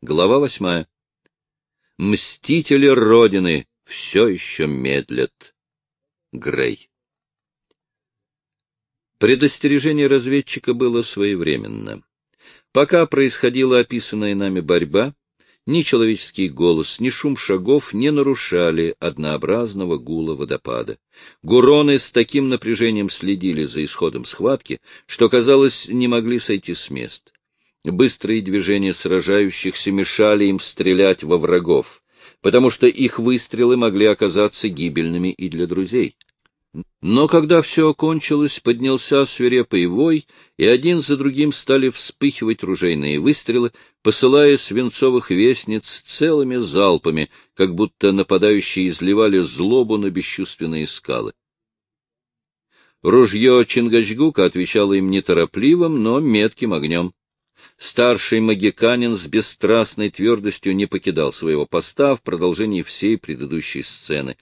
Глава восьмая. Мстители Родины все еще медлят. Грей. Предостережение разведчика было своевременно. Пока происходила описанная нами борьба, ни человеческий голос, ни шум шагов не нарушали однообразного гула водопада. Гуроны с таким напряжением следили за исходом схватки, что, казалось, не могли сойти с мест. Быстрые движения сражающихся мешали им стрелять во врагов, потому что их выстрелы могли оказаться гибельными и для друзей. Но когда все окончилось, поднялся свирепый вой, и один за другим стали вспыхивать ружейные выстрелы, посылая свинцовых вестниц целыми залпами, как будто нападающие изливали злобу на бесчувственные скалы. Ружье Чингачгука отвечало им неторопливым, но метким огнем. Старший магиканин с бесстрастной твердостью не покидал своего поста в продолжении всей предыдущей сцены.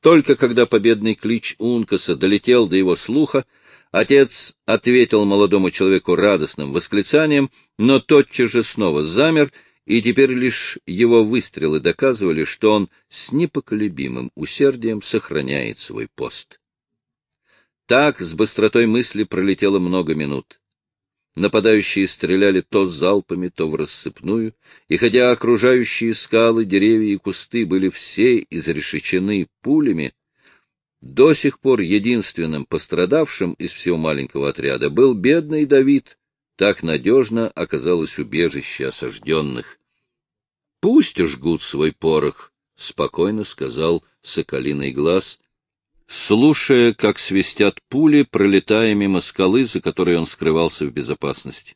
Только когда победный клич Ункаса долетел до его слуха, отец ответил молодому человеку радостным восклицанием, но тотчас же снова замер, и теперь лишь его выстрелы доказывали, что он с непоколебимым усердием сохраняет свой пост. Так с быстротой мысли пролетело много минут. Нападающие стреляли то залпами, то в рассыпную, и хотя окружающие скалы, деревья и кусты были все изрешечены пулями, до сих пор единственным пострадавшим из всего маленького отряда был бедный Давид, так надежно оказалось убежище осажденных. — Пусть жгут свой порох, — спокойно сказал Соколиный глаз, слушая, как свистят пули, пролетая мимо скалы, за которой он скрывался в безопасности.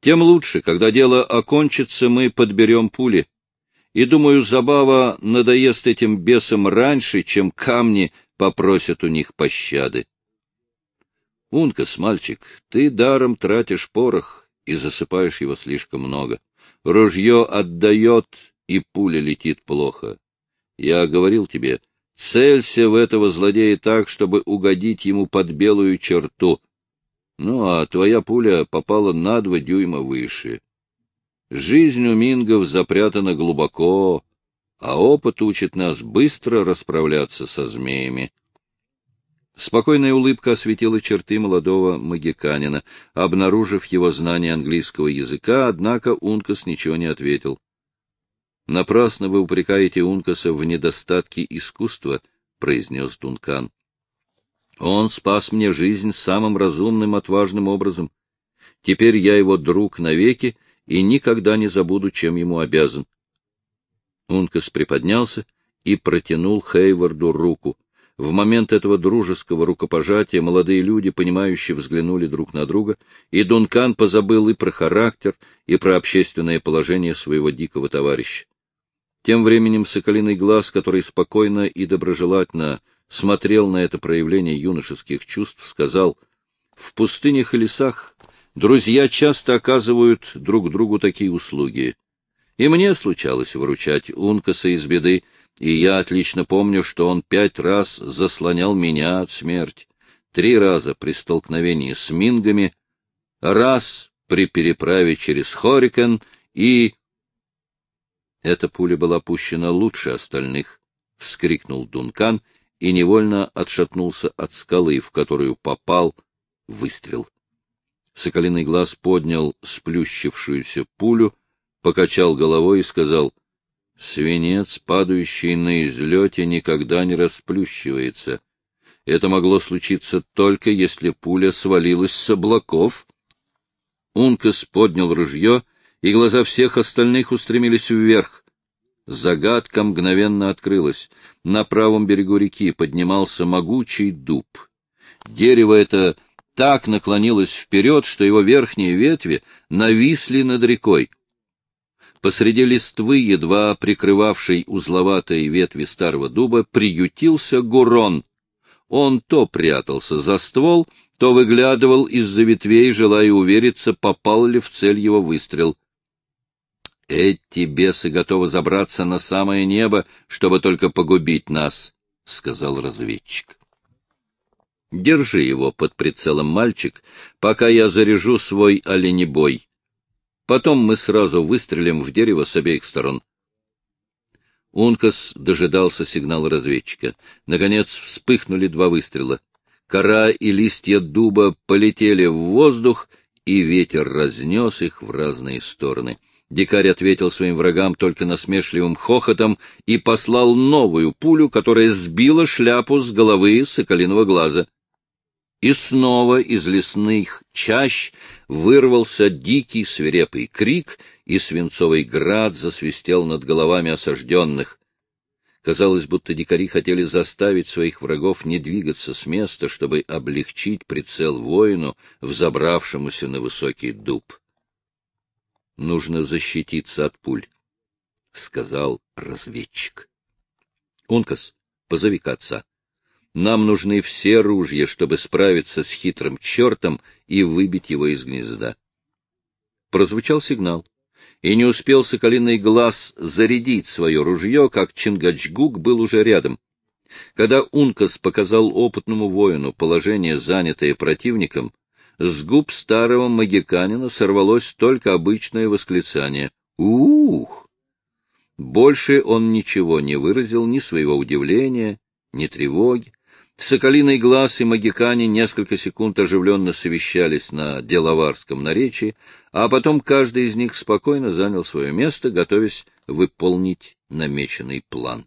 Тем лучше, когда дело окончится, мы подберем пули. И, думаю, забава надоест этим бесам раньше, чем камни попросят у них пощады. Ункас, мальчик, ты даром тратишь порох и засыпаешь его слишком много. Ружье отдает, и пуля летит плохо. Я говорил тебе, — Целься в этого злодея так, чтобы угодить ему под белую черту. Ну, а твоя пуля попала на два дюйма выше. Жизнь у мингов запрятана глубоко, а опыт учит нас быстро расправляться со змеями. Спокойная улыбка осветила черты молодого магиканина. Обнаружив его знание английского языка, однако Ункас ничего не ответил. Напрасно вы упрекаете Ункаса в недостатке искусства, — произнес Дункан. Он спас мне жизнь самым разумным, отважным образом. Теперь я его друг навеки и никогда не забуду, чем ему обязан. Ункас приподнялся и протянул Хейварду руку. В момент этого дружеского рукопожатия молодые люди, понимающие, взглянули друг на друга, и Дункан позабыл и про характер, и про общественное положение своего дикого товарища. Тем временем соколиный глаз, который спокойно и доброжелательно смотрел на это проявление юношеских чувств, сказал, «В пустынях и лесах друзья часто оказывают друг другу такие услуги. И мне случалось выручать Ункаса из беды, и я отлично помню, что он пять раз заслонял меня от смерти, три раза при столкновении с мингами, раз при переправе через Хорикен и эта пуля была пущена лучше остальных, — вскрикнул Дункан и невольно отшатнулся от скалы, в которую попал выстрел. Соколиный глаз поднял сплющившуюся пулю, покачал головой и сказал, — Свинец, падающий на излете, никогда не расплющивается. Это могло случиться только, если пуля свалилась с облаков. Ункас поднял ружье и глаза всех остальных устремились вверх. Загадка мгновенно открылась. На правом берегу реки поднимался могучий дуб. Дерево это так наклонилось вперед, что его верхние ветви нависли над рекой. Посреди листвы, едва прикрывавшей узловатые ветви старого дуба, приютился гурон. Он то прятался за ствол, то выглядывал из-за ветвей, желая увериться, попал ли в цель его выстрел. Эти бесы готовы забраться на самое небо, чтобы только погубить нас, — сказал разведчик. Держи его под прицелом, мальчик, пока я заряжу свой оленебой. Потом мы сразу выстрелим в дерево с обеих сторон. Ункас дожидался сигнала разведчика. Наконец вспыхнули два выстрела. Кора и листья дуба полетели в воздух, и ветер разнес их в разные стороны. Дикарь ответил своим врагам только насмешливым хохотом и послал новую пулю, которая сбила шляпу с головы соколиного глаза. И снова из лесных чащ вырвался дикий свирепый крик, и свинцовый град засвистел над головами осажденных. Казалось, будто дикари хотели заставить своих врагов не двигаться с места, чтобы облегчить прицел воину, взобравшемуся на высокий дуб. Нужно защититься от пуль, — сказал разведчик. — Ункас, позови-ка отца. Нам нужны все ружья, чтобы справиться с хитрым чертом и выбить его из гнезда. Прозвучал сигнал, и не успел соколиный глаз зарядить свое ружье, как Чингачгук был уже рядом. Когда Ункас показал опытному воину положение, занятое противником, с губ старого магиканина сорвалось только обычное восклицание «Ух!». Больше он ничего не выразил, ни своего удивления, ни тревоги. Соколиный глаз и магикане несколько секунд оживленно совещались на деловарском наречии, а потом каждый из них спокойно занял свое место, готовясь выполнить намеченный план.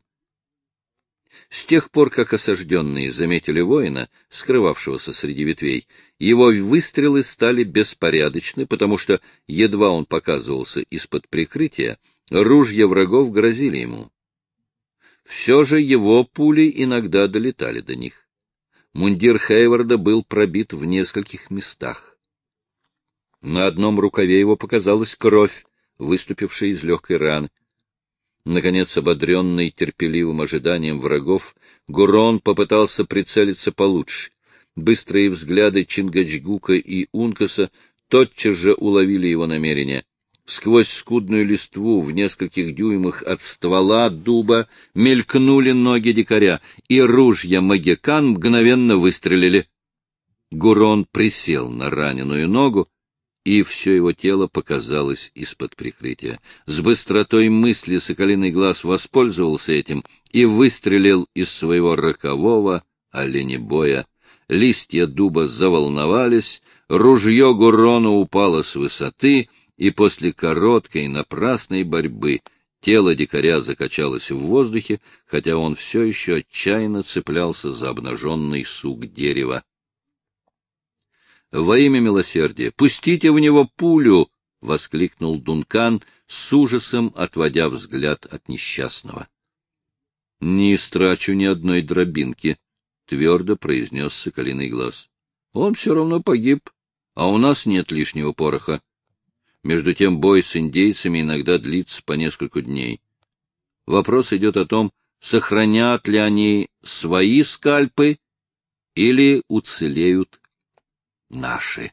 С тех пор, как осажденные заметили воина, скрывавшегося среди ветвей, его выстрелы стали беспорядочны, потому что, едва он показывался из-под прикрытия, ружья врагов грозили ему. Все же его пули иногда долетали до них. Мундир Хейварда был пробит в нескольких местах. На одном рукаве его показалась кровь, выступившая из легкой раны. Наконец, ободренный терпеливым ожиданием врагов, Гурон попытался прицелиться получше. Быстрые взгляды Чингачгука и Ункаса тотчас же уловили его намерение. Сквозь скудную листву в нескольких дюймах от ствола дуба мелькнули ноги дикаря, и ружья магикан мгновенно выстрелили. Гурон присел на раненую ногу, и все его тело показалось из-под прикрытия. С быстротой мысли соколиный глаз воспользовался этим и выстрелил из своего рокового оленебоя. Листья дуба заволновались, ружье Гурона упало с высоты — и после короткой напрасной борьбы тело дикаря закачалось в воздухе, хотя он все еще отчаянно цеплялся за обнаженный сук дерева. «Во имя милосердия! Пустите в него пулю!» — воскликнул Дункан, с ужасом отводя взгляд от несчастного. — Не истрачу ни одной дробинки, — твердо произнес Соколиный глаз. — Он все равно погиб, а у нас нет лишнего пороха. Между тем бой с индейцами иногда длится по несколько дней. Вопрос идет о том, сохранят ли они свои скальпы или уцелеют наши.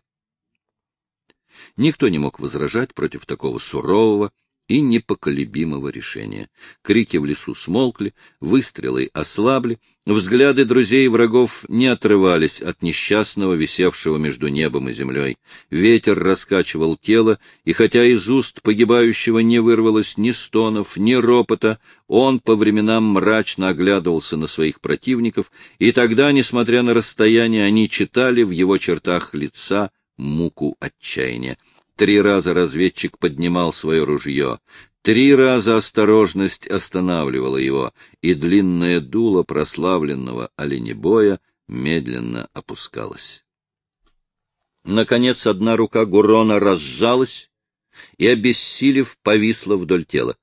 Никто не мог возражать против такого сурового, и непоколебимого решения. Крики в лесу смолкли, выстрелы ослабли, взгляды друзей и врагов не отрывались от несчастного, висевшего между небом и землей. Ветер раскачивал тело, и хотя из уст погибающего не вырвалось ни стонов, ни ропота, он по временам мрачно оглядывался на своих противников, и тогда, несмотря на расстояние, они читали в его чертах лица муку отчаяния. Три раза разведчик поднимал свое ружье. Три раза осторожность останавливала его, и длинное дуло прославленного оленебоя медленно опускалось. Наконец одна рука Гурона разжалась и, обессилев, повисла вдоль тела.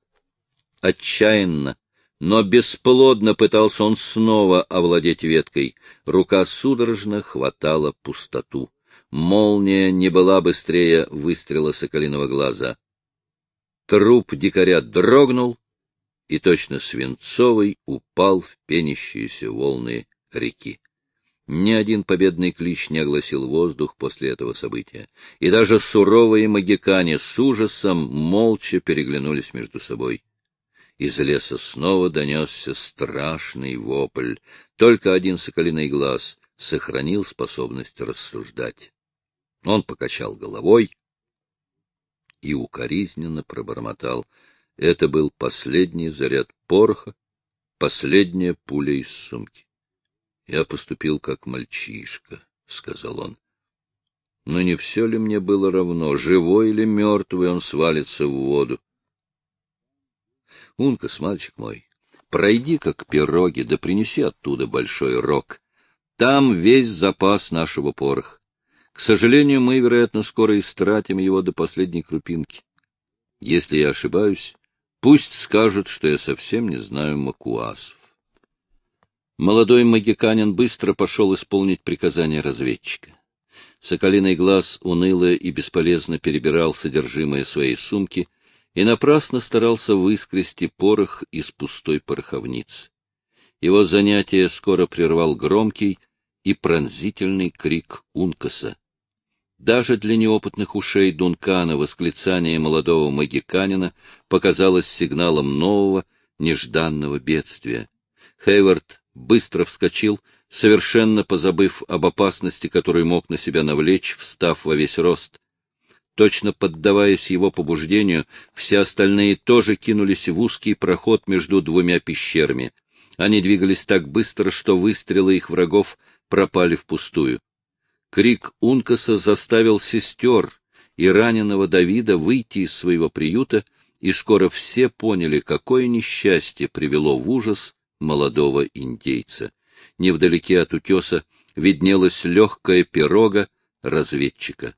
Отчаянно, но бесплодно пытался он снова овладеть веткой. Рука судорожно хватала пустоту. Молния не была быстрее выстрела соколиного глаза. Труп дикаря дрогнул, и точно свинцовый упал в пенящиеся волны реки. Ни один победный клич не огласил воздух после этого события, и даже суровые магикане с ужасом молча переглянулись между собой. Из леса снова донесся страшный вопль. Только один соколиный глаз сохранил способность рассуждать. Он покачал головой и укоризненно пробормотал. Это был последний заряд пороха, последняя пуля из сумки. Я поступил как мальчишка, — сказал он. Но не все ли мне было равно, живой или мертвый он свалится в воду? Ункас, мальчик мой, пройди-ка к пироге, да принеси оттуда большой рог. Там весь запас нашего пороха. К сожалению, мы, вероятно, скоро истратим его до последней крупинки. Если я ошибаюсь, пусть скажут, что я совсем не знаю макуасов. Молодой магиканин быстро пошел исполнить приказание разведчика. Соколиный глаз уныло и бесполезно перебирал содержимое своей сумки и напрасно старался выскрести порох из пустой пороховницы. Его занятие скоро прервал громкий и пронзительный крик Ункаса. Даже для неопытных ушей Дункана восклицание молодого магиканина показалось сигналом нового, нежданного бедствия. Хейвард быстро вскочил, совершенно позабыв об опасности, которую мог на себя навлечь, встав во весь рост. Точно поддаваясь его побуждению, все остальные тоже кинулись в узкий проход между двумя пещерами. Они двигались так быстро, что выстрелы их врагов пропали впустую. Крик Ункаса заставил сестер и раненого Давида выйти из своего приюта, и скоро все поняли, какое несчастье привело в ужас молодого индейца. Невдалеке от утеса виднелась легкая пирога разведчика.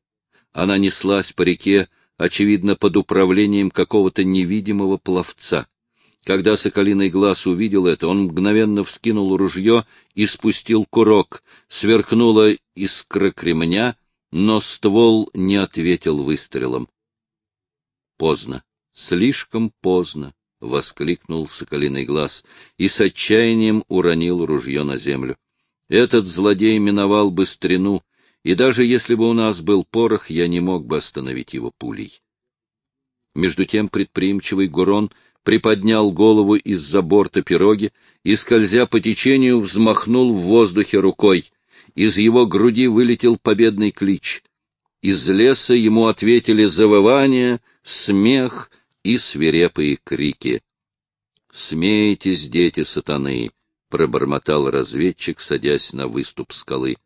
Она неслась по реке, очевидно, под управлением какого-то невидимого пловца. Когда соколиный глаз увидел это, он мгновенно вскинул ружье и спустил курок. Сверкнула искра кремня, но ствол не ответил выстрелом. Поздно, слишком поздно, — воскликнул соколиный глаз и с отчаянием уронил ружье на землю. Этот злодей миновал быстрину, и даже если бы у нас был порох, я не мог бы остановить его пулей. Между тем предприимчивый Гурон приподнял голову из-за борта пироги и, скользя по течению, взмахнул в воздухе рукой. Из его груди вылетел победный клич. Из леса ему ответили завывания, смех и свирепые крики. «Смейтесь, дети сатаны!» — пробормотал разведчик, садясь на выступ скалы.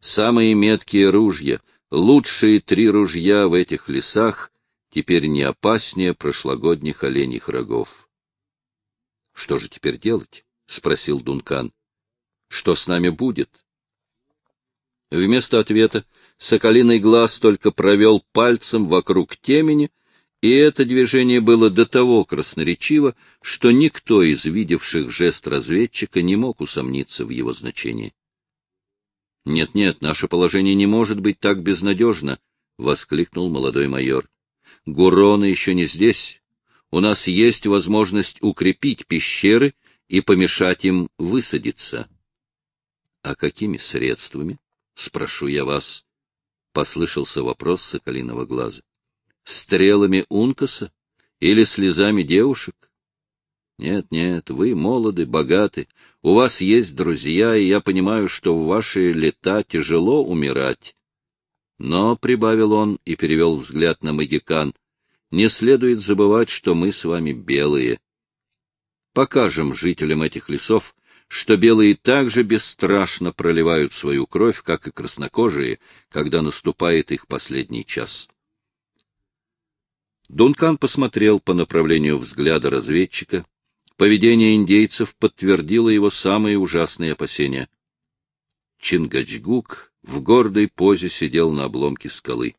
«Самые меткие ружья, лучшие три ружья в этих лесах теперь не опаснее прошлогодних оленьих рогов. — Что же теперь делать? — спросил Дункан. — Что с нами будет? Вместо ответа соколиный глаз только провел пальцем вокруг темени, и это движение было до того красноречиво, что никто из видевших жест разведчика не мог усомниться в его значении. «Нет-нет, наше положение не может быть так безнадежно», — воскликнул молодой майор. Гуроны еще не здесь. У нас есть возможность укрепить пещеры и помешать им высадиться. — А какими средствами? — спрошу я вас. — послышался вопрос соколиного глаза. — Стрелами Ункаса или слезами девушек? Нет, нет, вы молоды, богаты, у вас есть друзья, и я понимаю, что в ваши лета тяжело умирать. Но, — прибавил он и перевел взгляд на магикан, — не следует забывать, что мы с вами белые. Покажем жителям этих лесов, что белые также бесстрашно проливают свою кровь, как и краснокожие, когда наступает их последний час. Дункан посмотрел по направлению взгляда разведчика. Поведение индейцев подтвердило его самые ужасные опасения. Чингачгук в гордой позе сидел на обломке скалы.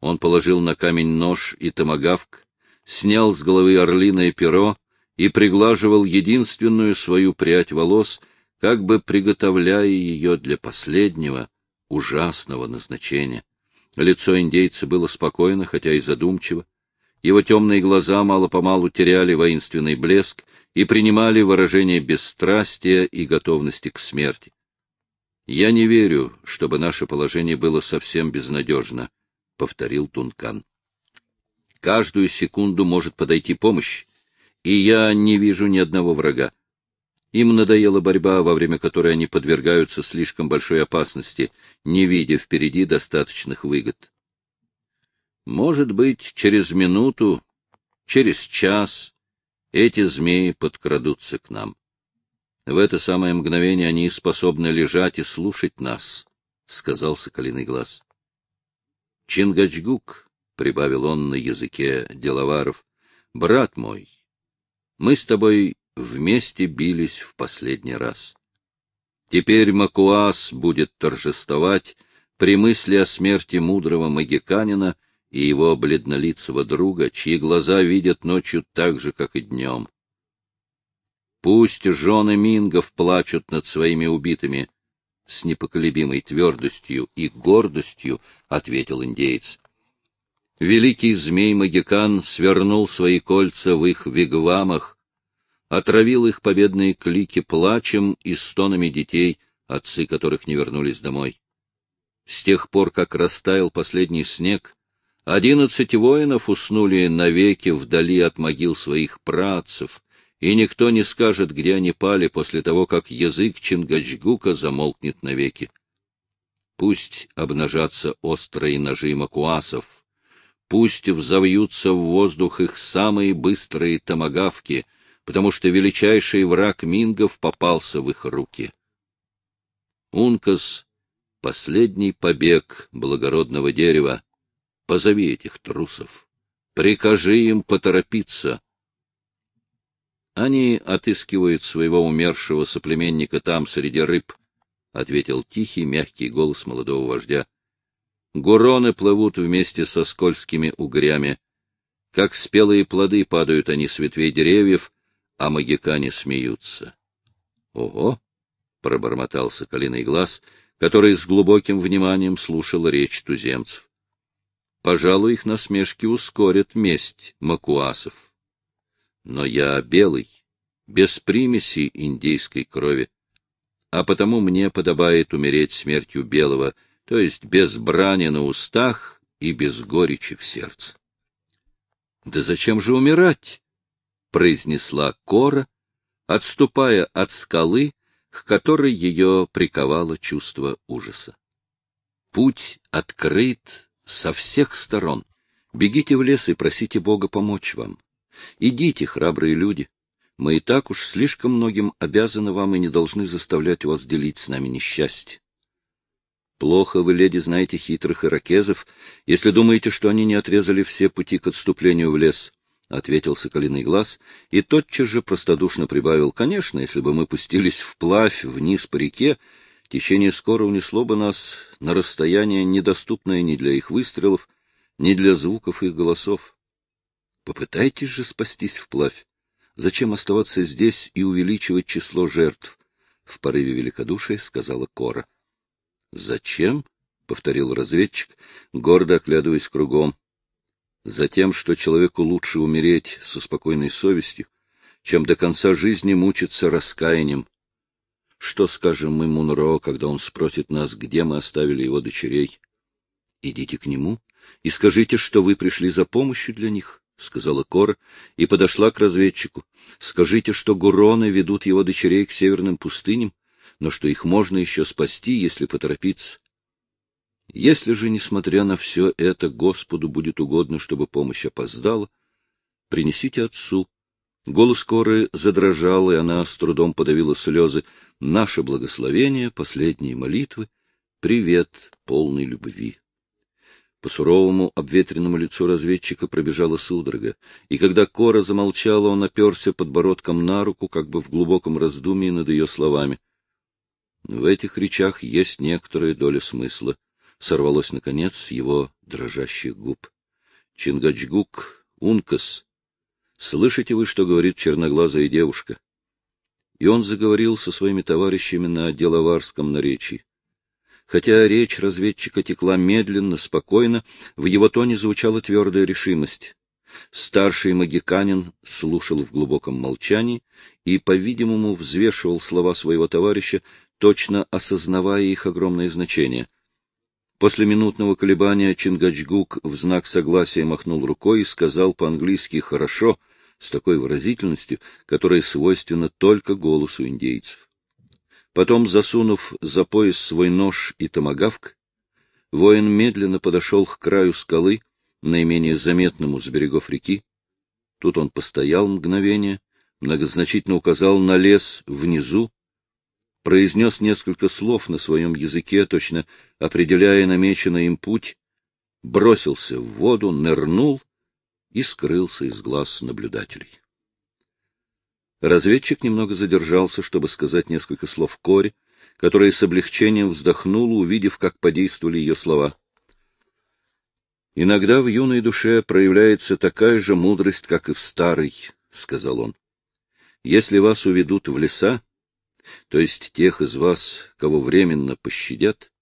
Он положил на камень нож и томагавк, снял с головы орлиное перо и приглаживал единственную свою прядь волос, как бы приготовляя ее для последнего, ужасного назначения. Лицо индейца было спокойно, хотя и задумчиво. Его темные глаза мало-помалу теряли воинственный блеск и принимали выражение бесстрастия и готовности к смерти. Я не верю, чтобы наше положение было совсем безнадежно, — повторил Тункан. Каждую секунду может подойти помощь, и я не вижу ни одного врага. Им надоела борьба, во время которой они подвергаются слишком большой опасности, не видя впереди достаточных выгод. Может быть, через минуту, через час эти змеи подкрадутся к нам. В это самое мгновение они способны лежать и слушать нас, — сказал Соколиный глаз. Чингачгук, — прибавил он на языке деловаров, — брат мой, мы с тобой вместе бились в последний раз. Теперь Макуас будет торжествовать при мысли о смерти мудрого магиканина и его бледнолицего друга, чьи глаза видят ночью так же, как и днем. Пусть жены Мингов плачут над своими убитыми, — с непоколебимой твердостью и гордостью ответил индеец. Великий змей-магикан свернул свои кольца в их вигвамах, отравил их победные клики плачем и стонами детей, отцы которых не вернулись домой. С тех пор, как растаял последний снег, одиннадцать воинов уснули навеки вдали от могил своих працев, и никто не скажет, где они пали после того, как язык Чингачгука замолкнет навеки. Пусть обнажатся острые ножи макуасов, пусть взовьются в воздух их самые быстрые томагавки, потому что величайший враг мингов попался в их руки. Ункас — последний побег благородного дерева. Позови этих трусов. Прикажи им поторопиться. Они отыскивают своего умершего соплеменника там, среди рыб, — ответил тихий, мягкий голос молодого вождя. Гуроны плывут вместе со скользкими угрями. Как спелые плоды падают они с ветвей деревьев, а магикане смеются. — Ого! — пробормотал соколиный глаз, который с глубоким вниманием слушал речь туземцев. — Пожалуй, их насмешки ускорят месть макуасов но я белый, без примеси индейской крови, а потому мне подобает умереть смертью белого, то есть без брани на устах и без горечи в сердце. — Да зачем же умирать? — произнесла Кора, отступая от скалы, к которой ее приковало чувство ужаса. Путь открыт со всех сторон. Бегите в лес и просите Бога помочь вам. Идите, храбрые люди. Мы и так уж слишком многим обязаны вам и не должны заставлять вас делить с нами несчастье. Плохо вы, леди, знаете хитрых иракезов, если думаете, что они не отрезали все пути к отступлению в лес, — ответил Соколиный глаз, и тотчас же простодушно прибавил. — Конечно, если бы мы пустились вплавь вниз по реке, течение скоро унесло бы нас на расстояние, недоступное ни для их выстрелов, ни для звуков их голосов. Попытайтесь же спастись вплавь. Зачем оставаться здесь и увеличивать число жертв? В порыве великодушия сказала Кора. Зачем? — повторил разведчик, гордо оглядываясь кругом. Затем, что человеку лучше умереть со спокойной совестью, чем до конца жизни мучиться раскаянием. Что скажем мы Мунро, когда он спросит нас, где мы оставили его дочерей? Идите к нему и скажите, что вы пришли за помощью для них. — сказала Кора и подошла к разведчику. — Скажите, что гуроны ведут его дочерей к северным пустыням, но что их можно еще спасти, если поторопиться. Если же, несмотря на все это, Господу будет угодно, чтобы помощь опоздала, принесите отцу. Голос Коры задрожал, и она с трудом подавила слезы. Наше благословение, последние молитвы, привет полной любви. По суровому обветренному лицу разведчика пробежала судорога, и когда Кора замолчала, он оперся подбородком на руку, как бы в глубоком раздумии над ее словами. В этих речах есть некоторая доля смысла. Сорвалось, наконец, с его дрожащих губ. Чингачгук, Ункас, слышите вы, что говорит черноглазая девушка? И он заговорил со своими товарищами на деловарском наречии. Хотя речь разведчика текла медленно, спокойно, в его тоне звучала твердая решимость. Старший магиканин слушал в глубоком молчании и, по-видимому, взвешивал слова своего товарища, точно осознавая их огромное значение. После минутного колебания Чингачгук в знак согласия махнул рукой и сказал по-английски «хорошо», с такой выразительностью, которая свойственна только голосу индейцев. Потом, засунув за пояс свой нож и томагавк, воин медленно подошел к краю скалы наименее заметному с берегов реки. Тут он постоял мгновение, многозначительно указал на лес внизу, произнес несколько слов на своем языке, точно определяя намеченный им путь, бросился в воду, нырнул и скрылся из глаз наблюдателей. Разведчик немного задержался, чтобы сказать несколько слов Коре, которая с облегчением вздохнула, увидев, как подействовали ее слова. «Иногда в юной душе проявляется такая же мудрость, как и в старой», — сказал он. «Если вас уведут в леса, то есть тех из вас, кого временно пощадят,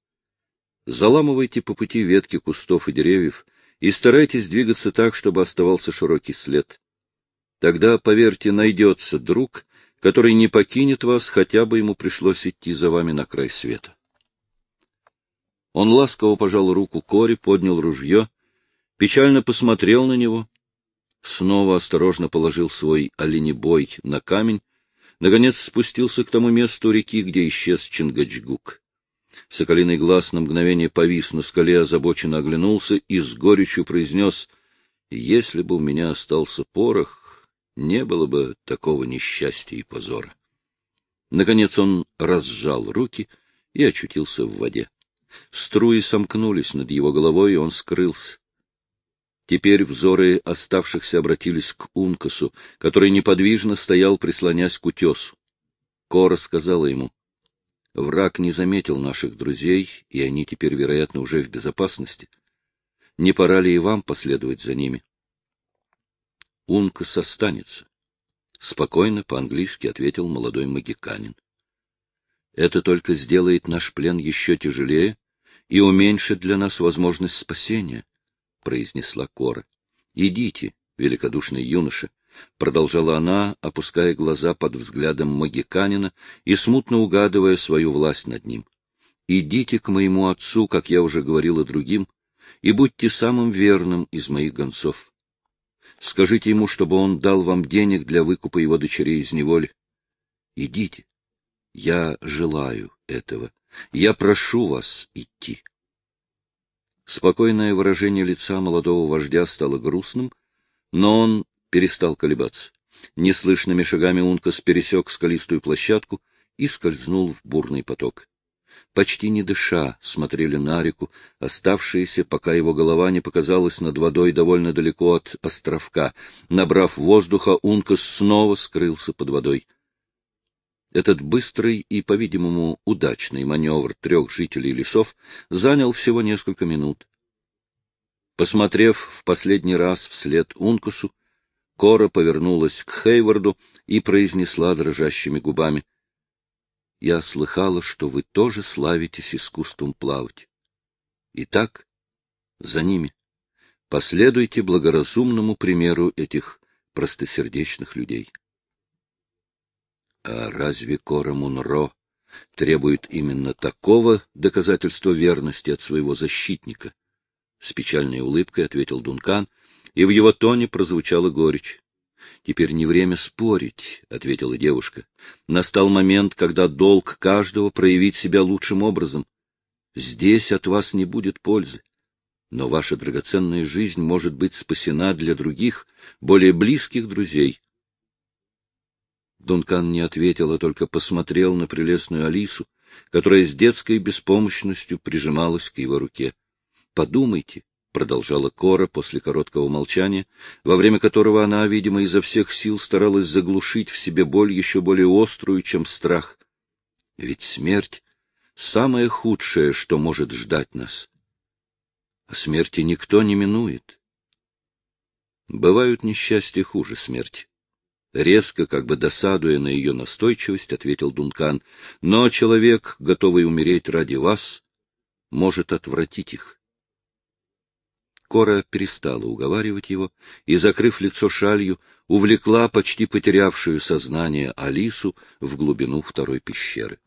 заламывайте по пути ветки кустов и деревьев и старайтесь двигаться так, чтобы оставался широкий след. Тогда, поверьте, найдется друг, который не покинет вас, хотя бы ему пришлось идти за вами на край света. Он ласково пожал руку Кори, поднял ружье, печально посмотрел на него, снова осторожно положил свой оленебой на камень, наконец спустился к тому месту реки, где исчез Чингачгук. Соколиный глаз на мгновение повис на скале, озабоченно оглянулся и с горечью произнес, «Если бы у меня остался порох, не было бы такого несчастья и позора. Наконец он разжал руки и очутился в воде. Струи сомкнулись над его головой, и он скрылся. Теперь взоры оставшихся обратились к Ункасу, который неподвижно стоял, прислонясь к утесу. Кора сказала ему, «Враг не заметил наших друзей, и они теперь, вероятно, уже в безопасности. Не пора ли и вам последовать за ними?» Ункас останется. Спокойно, по-английски ответил молодой магиканин. Это только сделает наш плен еще тяжелее и уменьшит для нас возможность спасения, произнесла Кора. Идите, великодушный юноша, продолжала она, опуская глаза под взглядом магиканина и смутно угадывая свою власть над ним. Идите к моему отцу, как я уже говорила другим, и будьте самым верным из моих гонцов. Скажите ему, чтобы он дал вам денег для выкупа его дочерей из неволи. Идите. Я желаю этого. Я прошу вас идти. Спокойное выражение лица молодого вождя стало грустным, но он перестал колебаться. Неслышными шагами Ункас пересек скалистую площадку и скользнул в бурный поток почти не дыша, смотрели на реку, оставшиеся, пока его голова не показалась над водой довольно далеко от островка. Набрав воздуха, Ункас снова скрылся под водой. Этот быстрый и, по-видимому, удачный маневр трех жителей лесов занял всего несколько минут. Посмотрев в последний раз вслед Ункусу, Кора повернулась к Хейварду и произнесла дрожащими губами — я слыхала, что вы тоже славитесь искусством плавать. Итак, за ними. Последуйте благоразумному примеру этих простосердечных людей. А разве Кора Мунро требует именно такого доказательства верности от своего защитника? С печальной улыбкой ответил Дункан, и в его тоне прозвучала горечь. Теперь не время спорить, — ответила девушка. Настал момент, когда долг каждого проявить себя лучшим образом. Здесь от вас не будет пользы. Но ваша драгоценная жизнь может быть спасена для других, более близких друзей. Дункан не ответил, а только посмотрел на прелестную Алису, которая с детской беспомощностью прижималась к его руке. Подумайте, продолжала Кора после короткого молчания, во время которого она, видимо, изо всех сил старалась заглушить в себе боль еще более острую, чем страх. Ведь смерть — самое худшее, что может ждать нас. А смерти никто не минует. Бывают несчастья хуже смерти. Резко, как бы досадуя на ее настойчивость, ответил Дункан, но человек, готовый умереть ради вас, может отвратить их. Кора перестала уговаривать его и, закрыв лицо шалью, увлекла почти потерявшую сознание Алису в глубину второй пещеры.